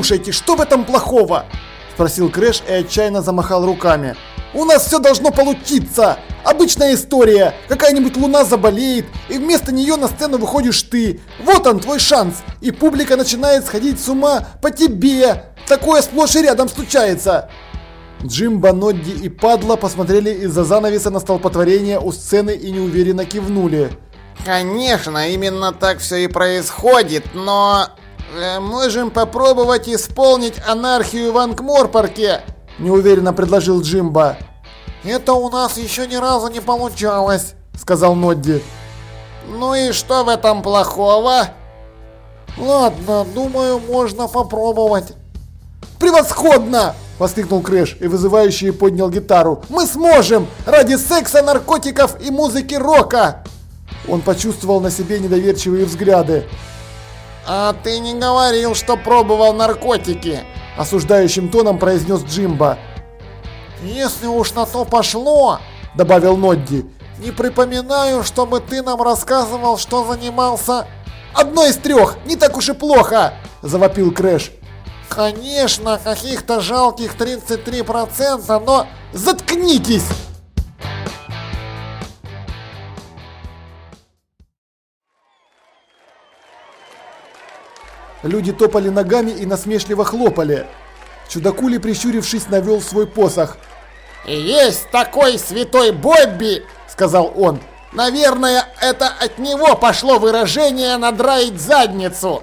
Слушайте, что в этом плохого? Спросил Крэш и отчаянно замахал руками. У нас все должно получиться! Обычная история. Какая-нибудь луна заболеет, и вместо нее на сцену выходишь ты. Вот он, твой шанс. И публика начинает сходить с ума по тебе. Такое сплошь и рядом случается. Джимба, Нодди и Падла посмотрели из-за занавеса на столпотворение у сцены и неуверенно кивнули. Конечно, именно так все и происходит, но... Э, можем попробовать исполнить анархию в Анк-Морпорке, неуверенно предложил Джимба. Это у нас еще ни разу не получалось, сказал Нодди. Ну и что в этом плохого? Ладно, думаю, можно попробовать. Превосходно! Воскликнул Крэш и вызывающе поднял гитару. Мы сможем! Ради секса, наркотиков и музыки рока! Он почувствовал на себе недоверчивые взгляды. «А ты не говорил, что пробовал наркотики!» Осуждающим тоном произнес Джимба. «Если уж на то пошло!» Добавил Нодди. «Не припоминаю, чтобы ты нам рассказывал, что занимался...» «Одно из трех! Не так уж и плохо!» Завопил Крэш. «Конечно, каких-то жалких 33%, но...» «Заткнитесь!» Люди топали ногами и насмешливо хлопали. Чудакули, прищурившись, навел свой посох. «Есть такой святой Бобби!» – сказал он. «Наверное, это от него пошло выражение «надраить задницу».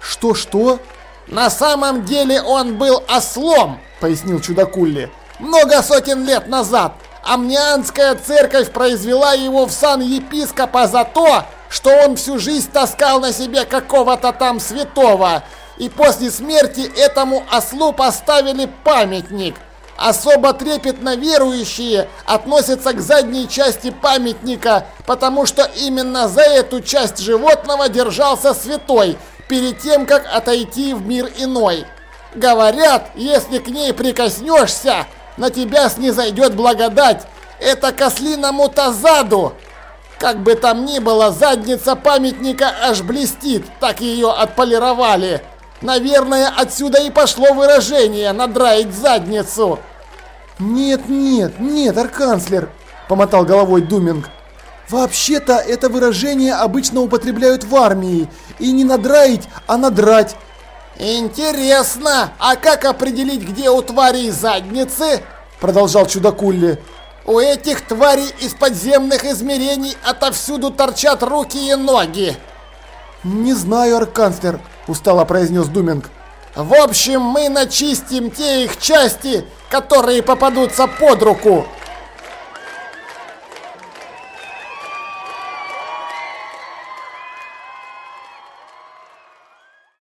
«Что-что?» «На самом деле он был ослом», – пояснил Чудакулли. «Много сотен лет назад Амнианская церковь произвела его в сан епископа за то, что он всю жизнь таскал на себе какого-то там святого. И после смерти этому ослу поставили памятник. Особо трепетно верующие относятся к задней части памятника, потому что именно за эту часть животного держался святой, перед тем, как отойти в мир иной. Говорят, если к ней прикоснешься, на тебя снизойдет благодать. Это кослиному тазаду. Как бы там ни было, задница памятника аж блестит, так ее отполировали. Наверное, отсюда и пошло выражение «надраить задницу». «Нет, нет, нет, арканцлер», – помотал головой Думинг. «Вообще-то это выражение обычно употребляют в армии. И не надраить, а надрать. «Интересно, а как определить, где у тварей задницы?» Продолжал Чудакулли. «У этих тварей из подземных измерений отовсюду торчат руки и ноги!» «Не знаю, арканцлер», – устало произнес Думинг. «В общем, мы начистим те их части, которые попадутся под руку!»